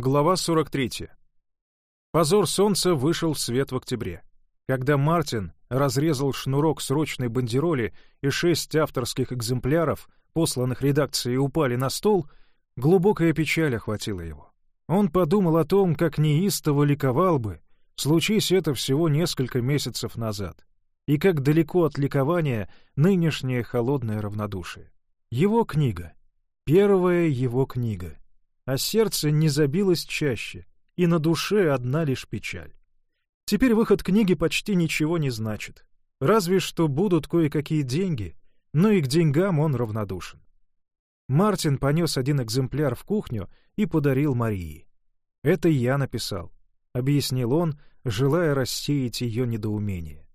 Глава 43. Позор солнца вышел в свет в октябре. Когда Мартин разрезал шнурок срочной бандероли и шесть авторских экземпляров, посланных редакцией, упали на стол, глубокая печаль охватила его. Он подумал о том, как неистово ликовал бы, случись это всего несколько месяцев назад, и как далеко от ликования нынешнее холодное равнодушие. Его книга. Первая его книга. А сердце не забилось чаще, и на душе одна лишь печаль. Теперь выход книги почти ничего не значит. Разве что будут кое-какие деньги, но и к деньгам он равнодушен. Мартин понес один экземпляр в кухню и подарил Марии. «Это я написал», — объяснил он, желая рассеять ее недоумение.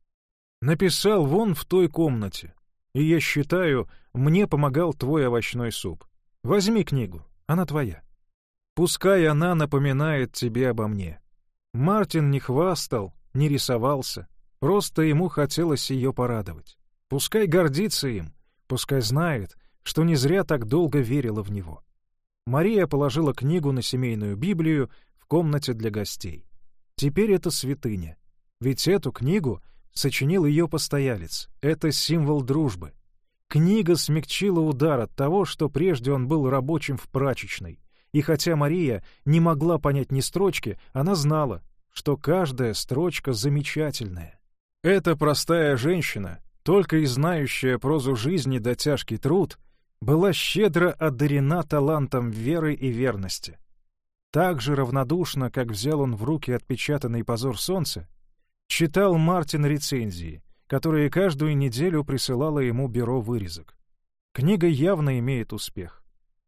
«Написал вон в той комнате, и я считаю, мне помогал твой овощной суп. Возьми книгу, она твоя». Пускай она напоминает тебе обо мне. Мартин не хвастал, не рисовался, просто ему хотелось ее порадовать. Пускай гордится им, пускай знает, что не зря так долго верила в него. Мария положила книгу на семейную Библию в комнате для гостей. Теперь это святыня. Ведь эту книгу сочинил ее постоялец. Это символ дружбы. Книга смягчила удар от того, что прежде он был рабочим в прачечной, и хотя Мария не могла понять ни строчки, она знала, что каждая строчка замечательная. Эта простая женщина, только и знающая прозу жизни да тяжкий труд, была щедро одарена талантом веры и верности. Так же равнодушно, как взял он в руки отпечатанный позор солнца, читал Мартин рецензии, которые каждую неделю присылало ему бюро вырезок. Книга явно имеет успех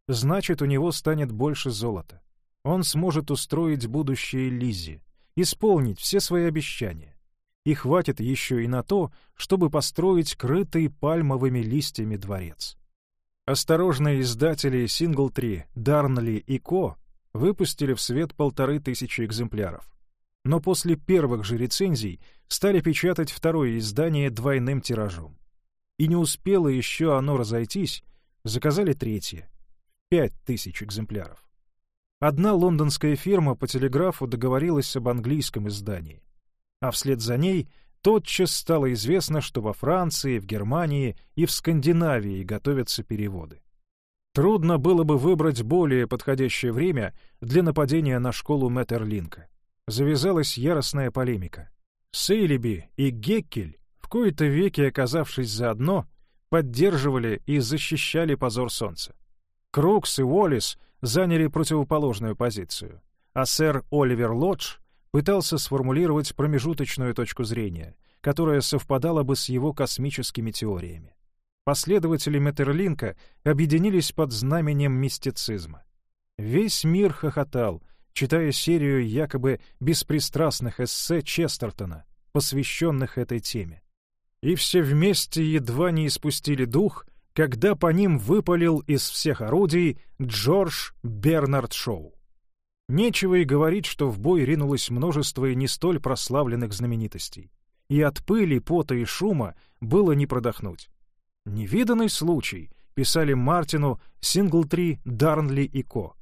значит, у него станет больше золота. Он сможет устроить будущее Лизе, исполнить все свои обещания. И хватит еще и на то, чтобы построить крытый пальмовыми листьями дворец. Осторожные издатели Сингл-3, Дарнли и Ко выпустили в свет полторы тысячи экземпляров. Но после первых же рецензий стали печатать второе издание двойным тиражом. И не успело еще оно разойтись, заказали третье — пять тысяч экземпляров. Одна лондонская фирма по телеграфу договорилась об английском издании, а вслед за ней тотчас стало известно, что во Франции, в Германии и в Скандинавии готовятся переводы. Трудно было бы выбрать более подходящее время для нападения на школу Меттерлинка. Завязалась яростная полемика. Сейлиби и Геккель, в кои-то веки оказавшись заодно, поддерживали и защищали позор солнца. Крукс и Уоллес заняли противоположную позицию, а сэр Оливер Лодж пытался сформулировать промежуточную точку зрения, которая совпадала бы с его космическими теориями. Последователи Метерлинка объединились под знаменем мистицизма. Весь мир хохотал, читая серию якобы беспристрастных эссе Честертона, посвященных этой теме. И все вместе едва не испустили дух — когда по ним выпалил из всех орудий Джордж Бернард Шоу. Нечего и говорить, что в бой ринулось множество и не столь прославленных знаменитостей. И от пыли, пота и шума было не продохнуть. «Невиданный случай», — писали Мартину Синглтри, Дарнли и Ко.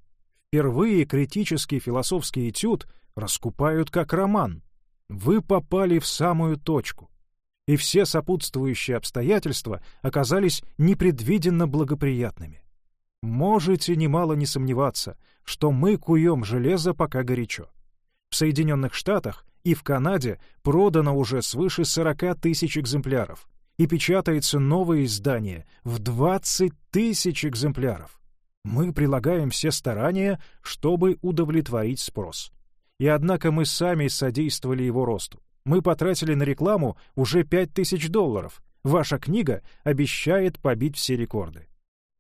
«Впервые критический философский этюд раскупают как роман. Вы попали в самую точку и все сопутствующие обстоятельства оказались непредвиденно благоприятными. Можете немало не сомневаться, что мы куем железо пока горячо. В Соединенных Штатах и в Канаде продано уже свыше 40 тысяч экземпляров, и печатается новое издание в 20 тысяч экземпляров. Мы прилагаем все старания, чтобы удовлетворить спрос. И однако мы сами содействовали его росту. Мы потратили на рекламу уже 5000 долларов. Ваша книга обещает побить все рекорды.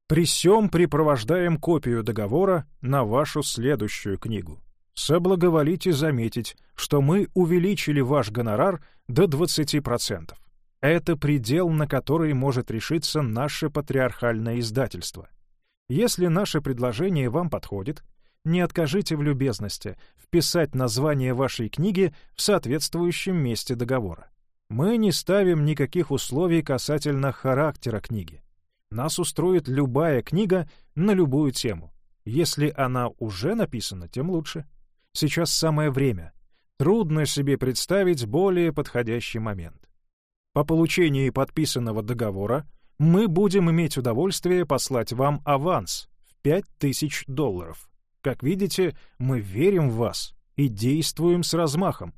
При сём припровождаем копию договора на вашу следующую книгу. Соблаговолите заметить, что мы увеличили ваш гонорар до 20%. Это предел, на который может решиться наше патриархальное издательство. Если наше предложение вам подходит, не откажите в любезности вписать название вашей книги в соответствующем месте договора. Мы не ставим никаких условий касательно характера книги. Нас устроит любая книга на любую тему. Если она уже написана, тем лучше. Сейчас самое время. Трудно себе представить более подходящий момент. По получении подписанного договора мы будем иметь удовольствие послать вам аванс в 5000 долларов. Как видите, мы верим в вас и действуем с размахом.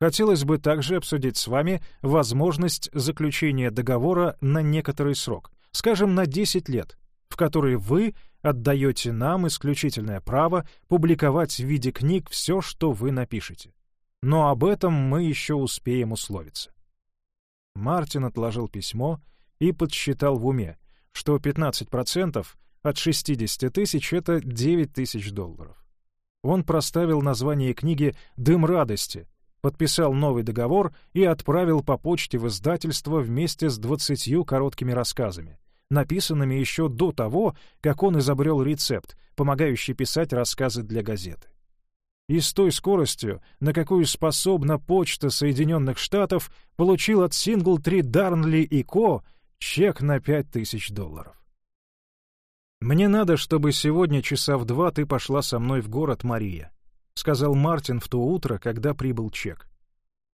Хотелось бы также обсудить с вами возможность заключения договора на некоторый срок, скажем, на 10 лет, в который вы отдаете нам исключительное право публиковать в виде книг все, что вы напишете. Но об этом мы еще успеем условиться. Мартин отложил письмо и подсчитал в уме, что 15% от 60 тысяч — это 9 тысяч долларов. Он проставил название книги «Дым радости», подписал новый договор и отправил по почте в издательство вместе с двадцатью короткими рассказами, написанными еще до того, как он изобрел рецепт, помогающий писать рассказы для газеты. И с той скоростью, на какую способна почта Соединенных Штатов, получил от Синглтри Дарнли и Ко чек на пять тысяч долларов. «Мне надо, чтобы сегодня часа в два ты пошла со мной в город, Мария», — сказал Мартин в то утро, когда прибыл чек.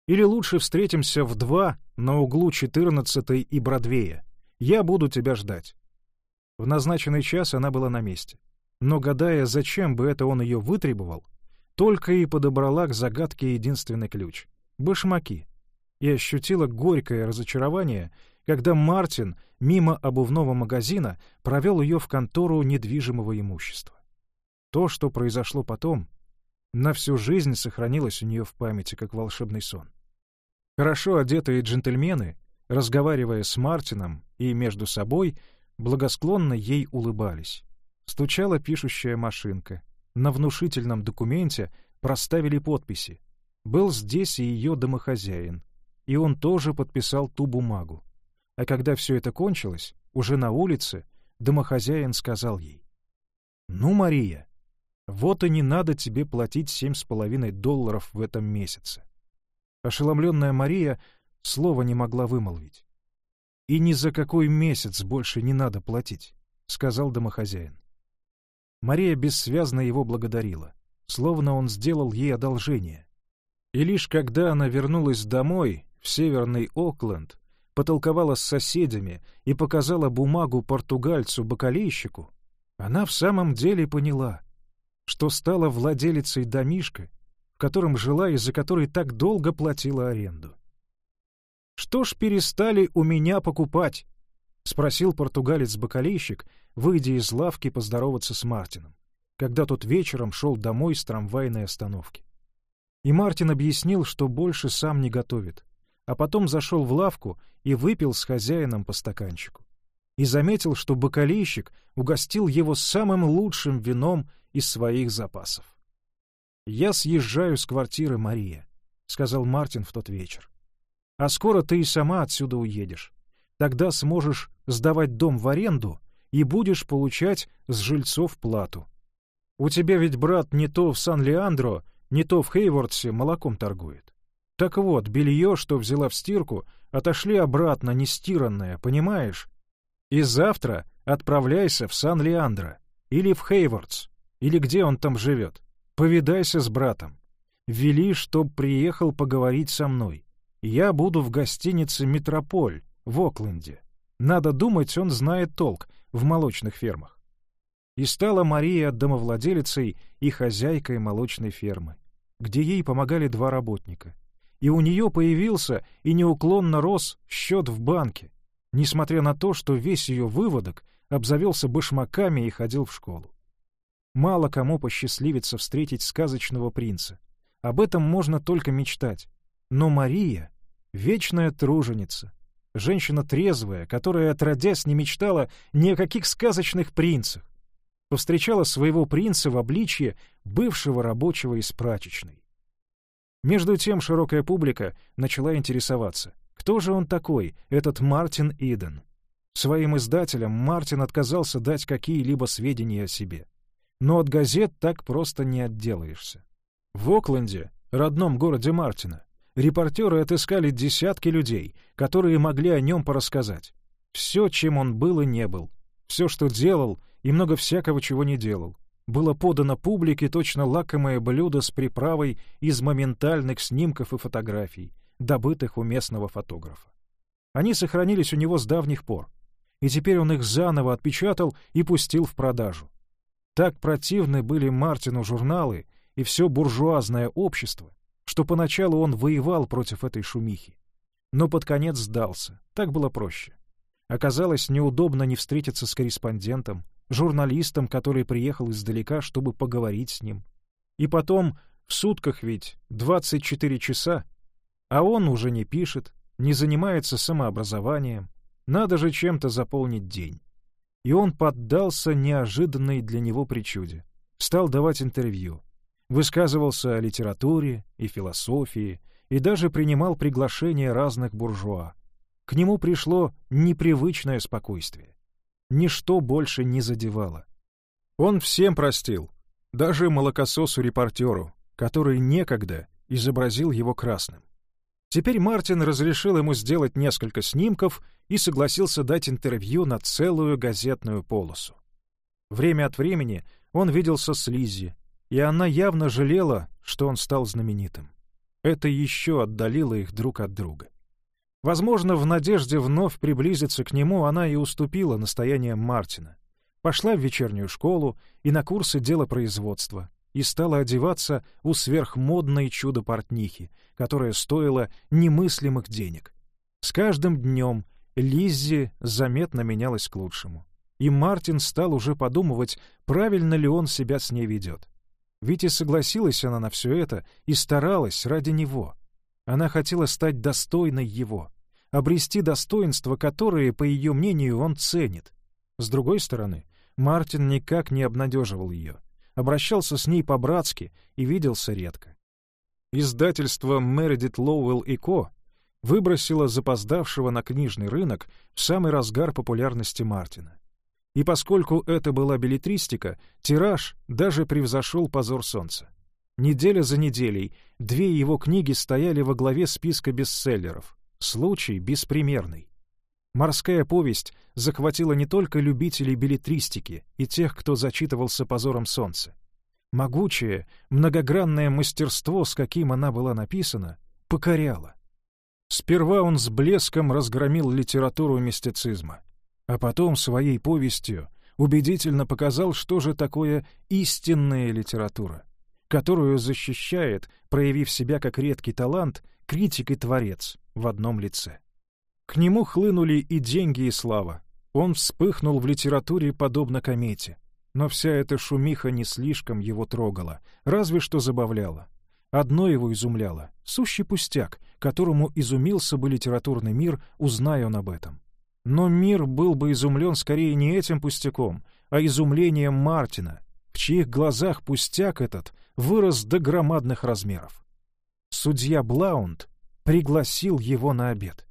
«Или лучше встретимся в два на углу 14 и Бродвея. Я буду тебя ждать». В назначенный час она была на месте. Но, гадая, зачем бы это он ее вытребовал, только и подобрала к загадке единственный ключ — башмаки, и ощутила горькое разочарование, когда Мартин мимо обувного магазина провел ее в контору недвижимого имущества. То, что произошло потом, на всю жизнь сохранилось у нее в памяти, как волшебный сон. Хорошо одетые джентльмены, разговаривая с Мартином и между собой, благосклонно ей улыбались. Стучала пишущая машинка. На внушительном документе проставили подписи. Был здесь и ее домохозяин, и он тоже подписал ту бумагу. А когда все это кончилось, уже на улице, домохозяин сказал ей, «Ну, Мария, вот и не надо тебе платить семь с половиной долларов в этом месяце». Ошеломленная Мария слова не могла вымолвить. «И ни за какой месяц больше не надо платить», — сказал домохозяин. Мария бессвязно его благодарила, словно он сделал ей одолжение. И лишь когда она вернулась домой, в северный Окленд, потолковала с соседями и показала бумагу португальцу-бакалейщику, она в самом деле поняла, что стала владелицей домишка, в котором жила и за который так долго платила аренду. «Что ж перестали у меня покупать?» — спросил португалец-бакалейщик, выйдя из лавки поздороваться с Мартином, когда тот вечером шел домой с трамвайной остановки. И Мартин объяснил, что больше сам не готовит, а потом зашел в лавку и выпил с хозяином по стаканчику. И заметил, что бакалейщик угостил его самым лучшим вином из своих запасов. «Я съезжаю с квартиры, Мария», — сказал Мартин в тот вечер. «А скоро ты и сама отсюда уедешь. Тогда сможешь сдавать дом в аренду и будешь получать с жильцов плату. У тебя ведь брат не то в Сан-Леандро, не то в Хейвордсе молоком торгует. Так вот, белье, что взяла в стирку, отошли обратно нестиранное, понимаешь? И завтра отправляйся в Сан-Леандро или в Хейвордс, или где он там живет. Повидайся с братом. Вели, чтоб приехал поговорить со мной. Я буду в гостинице «Метрополь» в Окленде. Надо думать, он знает толк в молочных фермах. И стала Мария домовладелицей и хозяйкой молочной фермы, где ей помогали два работника — и у нее появился и неуклонно рос счет в банке, несмотря на то, что весь ее выводок обзавелся башмаками и ходил в школу. Мало кому посчастливится встретить сказочного принца. Об этом можно только мечтать. Но Мария — вечная труженица, женщина трезвая, которая, отродясь, не мечтала ни о каких сказочных принцах, повстречала своего принца в обличье бывшего рабочего из прачечной. Между тем широкая публика начала интересоваться, кто же он такой, этот Мартин Иден. Своим издателям Мартин отказался дать какие-либо сведения о себе. Но от газет так просто не отделаешься. В Окленде, родном городе Мартина, репортеры отыскали десятки людей, которые могли о нем порассказать. Все, чем он был и не был, все, что делал, и много всякого, чего не делал. Было подано публике точно лакомое блюдо с приправой из моментальных снимков и фотографий, добытых у местного фотографа. Они сохранились у него с давних пор, и теперь он их заново отпечатал и пустил в продажу. Так противны были Мартину журналы и все буржуазное общество, что поначалу он воевал против этой шумихи. Но под конец сдался, так было проще. Оказалось неудобно не встретиться с корреспондентом, журналистом, который приехал издалека, чтобы поговорить с ним. И потом, в сутках ведь 24 часа, а он уже не пишет, не занимается самообразованием, надо же чем-то заполнить день. И он поддался неожиданной для него причуде. Стал давать интервью. Высказывался о литературе и философии, и даже принимал приглашения разных буржуа. К нему пришло непривычное спокойствие. Ничто больше не задевало. Он всем простил, даже молокососу-репортеру, который некогда изобразил его красным. Теперь Мартин разрешил ему сделать несколько снимков и согласился дать интервью на целую газетную полосу. Время от времени он виделся с Лиззи, и она явно жалела, что он стал знаменитым. Это еще отдалило их друг от друга. Возможно, в надежде вновь приблизиться к нему она и уступила настояниям Мартина. Пошла в вечернюю школу и на курсы делопроизводства и стала одеваться у сверхмодной чудо-портнихи, которая стоила немыслимых денег. С каждым днем Лиззи заметно менялась к лучшему. И Мартин стал уже подумывать, правильно ли он себя с ней ведет. Ведь и согласилась она на все это и старалась ради него. Она хотела стать достойной его обрести достоинства, которые, по ее мнению, он ценит. С другой стороны, Мартин никак не обнадеживал ее, обращался с ней по-братски и виделся редко. Издательство «Мередит Лоуэлл и Ко» выбросило запоздавшего на книжный рынок в самый разгар популярности Мартина. И поскольку это была билетристика, тираж даже превзошел «Позор солнца». Неделя за неделей две его книги стояли во главе списка бестселлеров. Случай беспримерный. Морская повесть захватила не только любителей билетристики и тех, кто зачитывался позором солнца. Могучее, многогранное мастерство, с каким она была написана, покоряло. Сперва он с блеском разгромил литературу мистицизма, а потом своей повестью убедительно показал, что же такое истинная литература, которую защищает, проявив себя как редкий талант, критик и творец в одном лице. К нему хлынули и деньги, и слава. Он вспыхнул в литературе подобно комете. Но вся эта шумиха не слишком его трогала, разве что забавляла. Одно его изумляло — сущий пустяк, которому изумился бы литературный мир, узная он об этом. Но мир был бы изумлен скорее не этим пустяком, а изумлением Мартина, в чьих глазах пустяк этот вырос до громадных размеров. Судья Блаунд пригласил его на обед.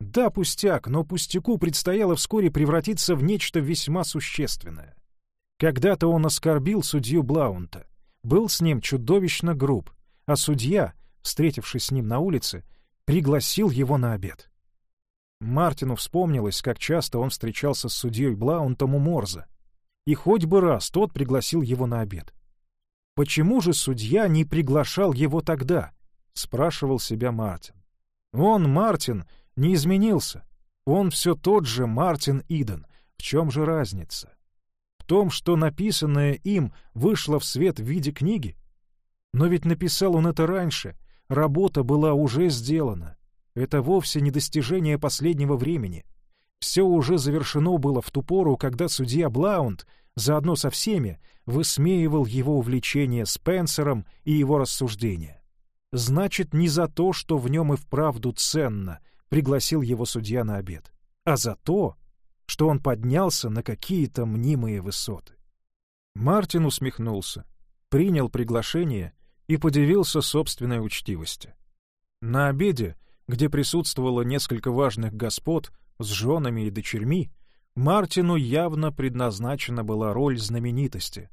Да, пустяк, но пустяку предстояло вскоре превратиться в нечто весьма существенное. Когда-то он оскорбил судью Блаунта, был с ним чудовищно груб, а судья, встретившись с ним на улице, пригласил его на обед. Мартину вспомнилось, как часто он встречался с судьей Блаунтом у Морза, и хоть бы раз тот пригласил его на обед. Почему же судья не приглашал его тогда, спрашивал себя Мартин. Он, Мартин, не изменился. Он все тот же Мартин Иден. В чем же разница? В том, что написанное им вышло в свет в виде книги? Но ведь написал он это раньше, работа была уже сделана. Это вовсе не достижение последнего времени. Все уже завершено было в ту пору, когда судья Блаунд, заодно со всеми, высмеивал его увлечение Спенсером и его рассуждения значит, не за то, что в нем и вправду ценно, пригласил его судья на обед, а за то, что он поднялся на какие-то мнимые высоты. Мартин усмехнулся, принял приглашение и подивился собственной учтивости. На обеде, где присутствовало несколько важных господ с женами и дочерьми, Мартину явно предназначена была роль знаменитости.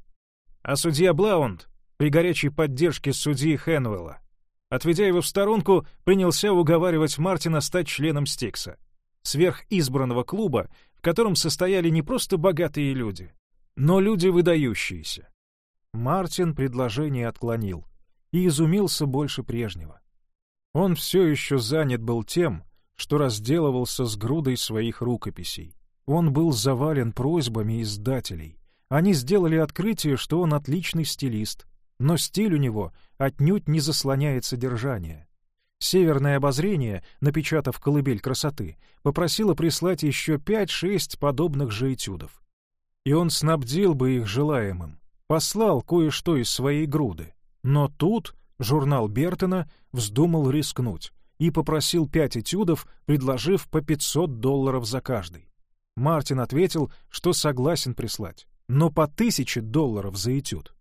А судья Блаунд при горячей поддержке судьи Хенвелла Отведя его в сторонку, принялся уговаривать Мартина стать членом Стикса, сверхизбранного клуба, в котором состояли не просто богатые люди, но люди выдающиеся. Мартин предложение отклонил и изумился больше прежнего. Он все еще занят был тем, что разделывался с грудой своих рукописей. Он был завален просьбами издателей. Они сделали открытие, что он отличный стилист, но стиль у него отнюдь не заслоняет содержание. Северное обозрение, напечатав «Колыбель красоты», попросило прислать еще пять-шесть подобных же этюдов. И он снабдил бы их желаемым, послал кое-что из своей груды. Но тут журнал Бертона вздумал рискнуть и попросил пять этюдов, предложив по 500 долларов за каждый. Мартин ответил, что согласен прислать, но по тысяче долларов за этюд.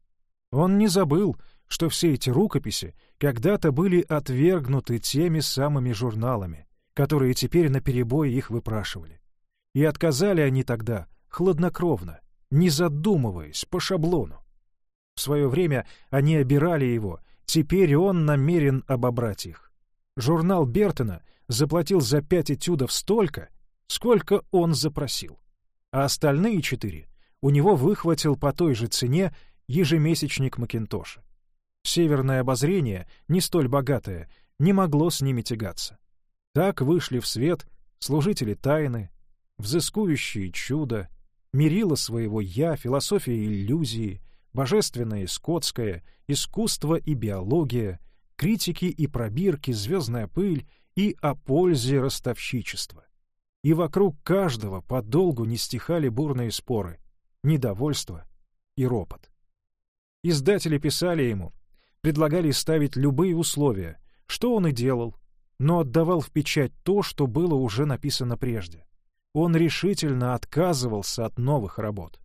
Он не забыл, что все эти рукописи когда-то были отвергнуты теми самыми журналами, которые теперь наперебой их выпрашивали. И отказали они тогда хладнокровно, не задумываясь, по шаблону. В свое время они обирали его, теперь он намерен обобрать их. Журнал Бертона заплатил за пять этюдов столько, сколько он запросил, а остальные четыре у него выхватил по той же цене ежемесячник Макинтоша. Северное обозрение, не столь богатое, не могло с ними тягаться. Так вышли в свет служители тайны, взыскующие чудо, мерило своего «я», философия иллюзии, божественное и скотское, искусство и биология, критики и пробирки, звездная пыль и о пользе ростовщичества. И вокруг каждого подолгу не стихали бурные споры, недовольство и ропот. Издатели писали ему, предлагали ставить любые условия, что он и делал, но отдавал в печать то, что было уже написано прежде. Он решительно отказывался от новых работ.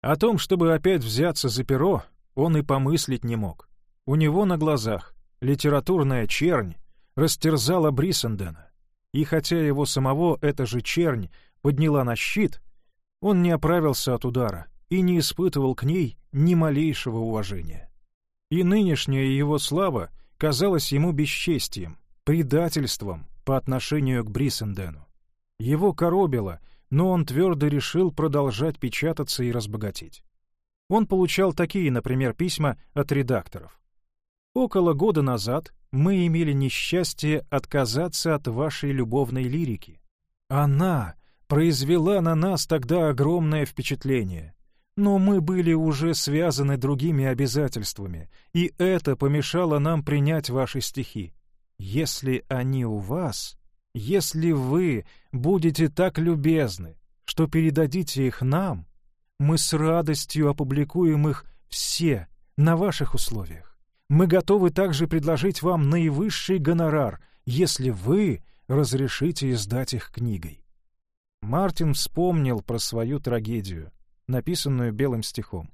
О том, чтобы опять взяться за перо, он и помыслить не мог. У него на глазах литературная чернь растерзала Бриссендена, и хотя его самого эта же чернь подняла на щит, он не оправился от удара и не испытывал к ней ни малейшего уважения. И нынешняя его слава казалась ему бесчестием, предательством по отношению к Бриссендену. Его коробило — но он твердо решил продолжать печататься и разбогатеть. Он получал такие, например, письма от редакторов. «Около года назад мы имели несчастье отказаться от вашей любовной лирики. Она произвела на нас тогда огромное впечатление, но мы были уже связаны другими обязательствами, и это помешало нам принять ваши стихи. Если они у вас, если вы будете так любезны, что передадите их нам, мы с радостью опубликуем их все на ваших условиях. Мы готовы также предложить вам наивысший гонорар, если вы разрешите издать их книгой. Мартин вспомнил про свою трагедию, написанную белым стихом,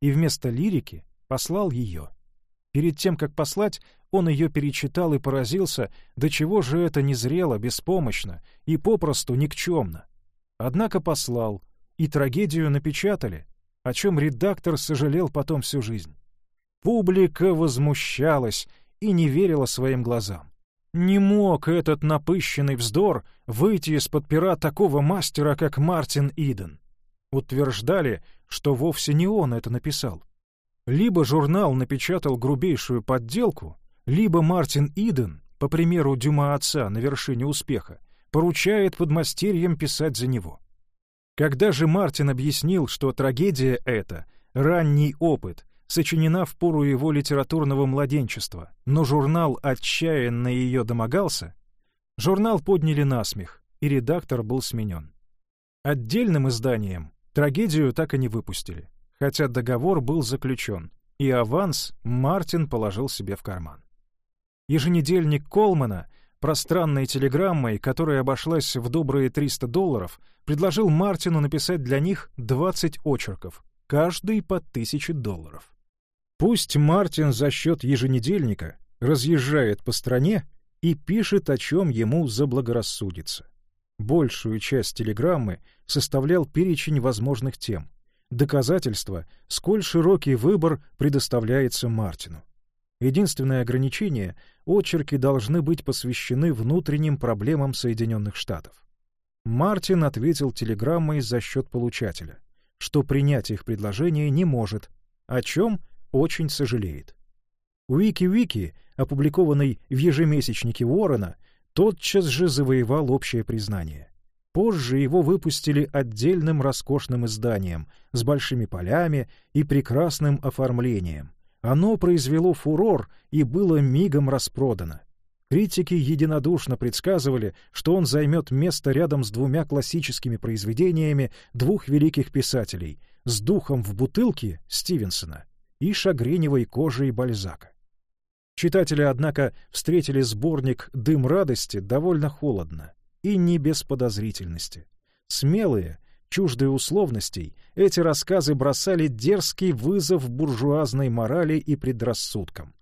и вместо лирики послал ее. Перед тем, как послать, он ее перечитал и поразился, до чего же это незрело, беспомощно и попросту никчемно. Однако послал, и трагедию напечатали, о чем редактор сожалел потом всю жизнь. Публика возмущалась и не верила своим глазам. Не мог этот напыщенный вздор выйти из-под пера такого мастера, как Мартин Иден. Утверждали, что вовсе не он это написал. Либо журнал напечатал грубейшую подделку, либо Мартин Иден, по примеру Дюма отца на вершине успеха, поручает подмастерьям писать за него. Когда же Мартин объяснил, что трагедия эта — ранний опыт, сочинена в пору его литературного младенчества, но журнал отчаянно ее домогался, журнал подняли на смех, и редактор был сменен. Отдельным изданием трагедию так и не выпустили, хотя договор был заключен, и аванс Мартин положил себе в карман. Еженедельник Колмана, пространной телеграммой, которая обошлась в добрые 300 долларов, предложил Мартину написать для них 20 очерков, каждый по 1000 долларов. Пусть Мартин за счет еженедельника разъезжает по стране и пишет, о чем ему заблагорассудится. Большую часть телеграммы составлял перечень возможных тем, доказательства, сколь широкий выбор предоставляется Мартину. Единственное ограничение — очерки должны быть посвящены внутренним проблемам Соединенных Штатов. Мартин ответил телеграммой за счет получателя, что принять их предложение не может, о чем очень сожалеет. Уики-Вики, опубликованный в ежемесячнике Уоррена, тотчас же завоевал общее признание. Позже его выпустили отдельным роскошным изданием с большими полями и прекрасным оформлением. Оно произвело фурор и было мигом распродано. Критики единодушно предсказывали, что он займет место рядом с двумя классическими произведениями двух великих писателей «С духом в бутылке» Стивенсона и «Шагреневой кожей» Бальзака. Читатели, однако, встретили сборник «Дым радости» довольно холодно и не без подозрительности. Смелые, чуждые условностей, эти рассказы бросали дерзкий вызов буржуазной морали и предрассудкам.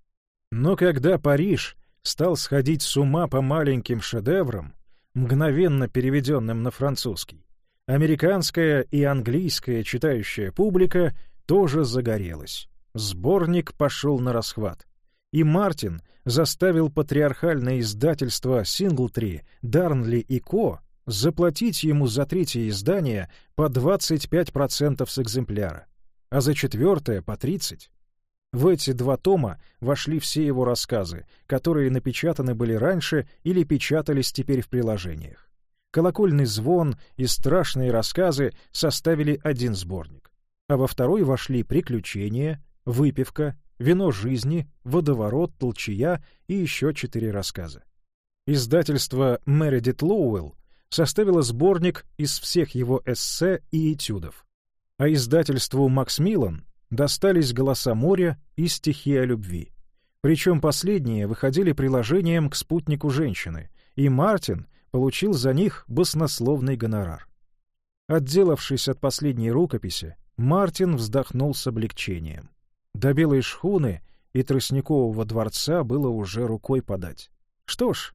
Но когда Париж стал сходить с ума по маленьким шедеврам, мгновенно переведенным на французский, американская и английская читающая публика тоже загорелась. Сборник пошел на расхват. И Мартин заставил патриархальное издательство «Синглтри», «Дарнли» и «Ко» заплатить ему за третье издание по 25% с экземпляра, а за четвертое — по 30%. В эти два тома вошли все его рассказы, которые напечатаны были раньше или печатались теперь в приложениях. «Колокольный звон» и «Страшные рассказы» составили один сборник, а во второй вошли «Приключения», «Выпивка», «Вино жизни», «Водоворот», «Толчая» и еще четыре рассказа. Издательство Мередит Лоуэлл составило сборник из всех его эссе и этюдов, а издательству Максмиллан достались «Голоса моря» и «Стихи о любви». Причем последние выходили приложением к спутнику женщины, и Мартин получил за них баснословный гонорар. Отделавшись от последней рукописи, Мартин вздохнул с облегчением. До белой шхуны и тростникового дворца было уже рукой подать. Что ж,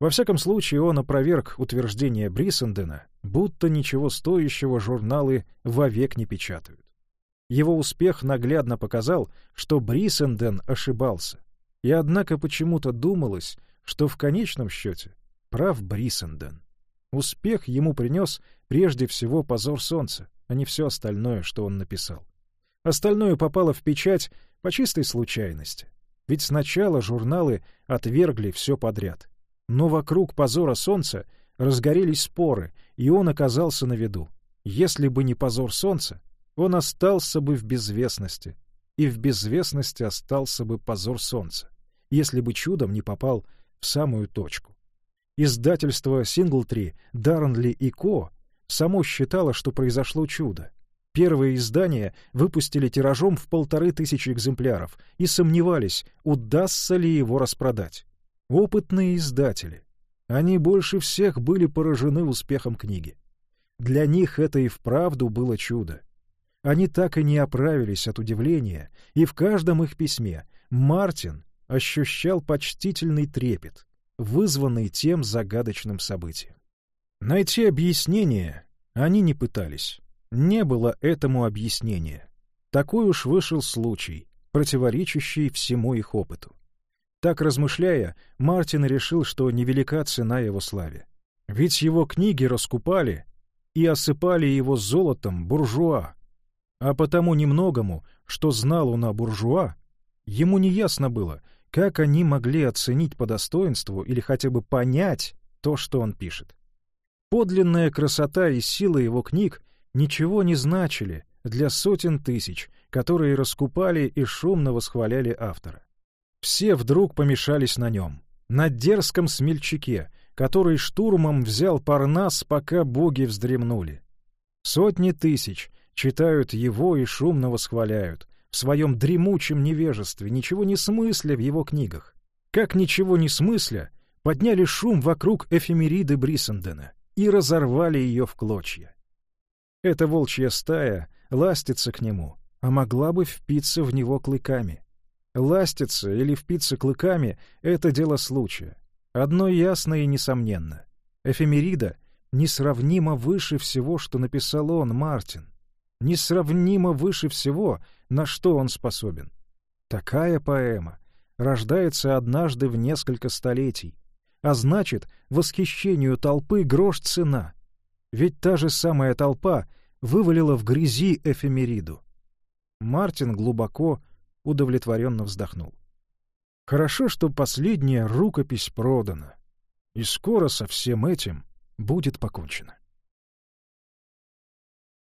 во всяком случае он опроверг утверждение Брисендена, будто ничего стоящего журналы вовек не печатают. Его успех наглядно показал, что Брисенден ошибался. И однако почему-то думалось, что в конечном счете прав Брисенден. Успех ему принес прежде всего позор солнца, а не все остальное, что он написал. Остальное попало в печать по чистой случайности. Ведь сначала журналы отвергли все подряд. Но вокруг позора солнца разгорелись споры, и он оказался на виду. Если бы не позор солнца, он остался бы в безвестности, и в безвестности остался бы позор солнца, если бы чудом не попал в самую точку. Издательство «Синглтри», «Дарнли» и «Ко» само считало, что произошло чудо. Первые издания выпустили тиражом в полторы тысячи экземпляров и сомневались, удастся ли его распродать. Опытные издатели. Они больше всех были поражены успехом книги. Для них это и вправду было чудо. Они так и не оправились от удивления, и в каждом их письме Мартин ощущал почтительный трепет, вызванный тем загадочным событием. Найти объяснение они не пытались. Не было этому объяснения. Такой уж вышел случай, противоречащий всему их опыту. Так размышляя, Мартин решил, что невелика цена его славе. Ведь его книги раскупали и осыпали его золотом буржуа, а потому немногому, что знал он о буржуа, ему не ясно было, как они могли оценить по достоинству или хотя бы понять то, что он пишет. Подлинная красота и сила его книг ничего не значили для сотен тысяч, которые раскупали и шумно восхваляли автора. Все вдруг помешались на нем, на дерзком смельчаке, который штурмом взял Парнас, пока боги вздремнули. Сотни тысяч — читают его и шумно восхваляют, в своем дремучем невежестве, ничего не смысля в его книгах. Как ничего не смысля, подняли шум вокруг эфемериды Брисендена и разорвали ее в клочья. Эта волчья стая ластится к нему, а могла бы впиться в него клыками. Ластиться или впиться клыками — это дело случая. Одно ясно и несомненно. Эфемерида несравнимо выше всего, что написал он, Мартин несравнимо выше всего, на что он способен. Такая поэма рождается однажды в несколько столетий, а значит, восхищению толпы грош цена. Ведь та же самая толпа вывалила в грязи эфемериду. Мартин глубоко, удовлетворенно вздохнул. Хорошо, что последняя рукопись продана, и скоро со всем этим будет покончено.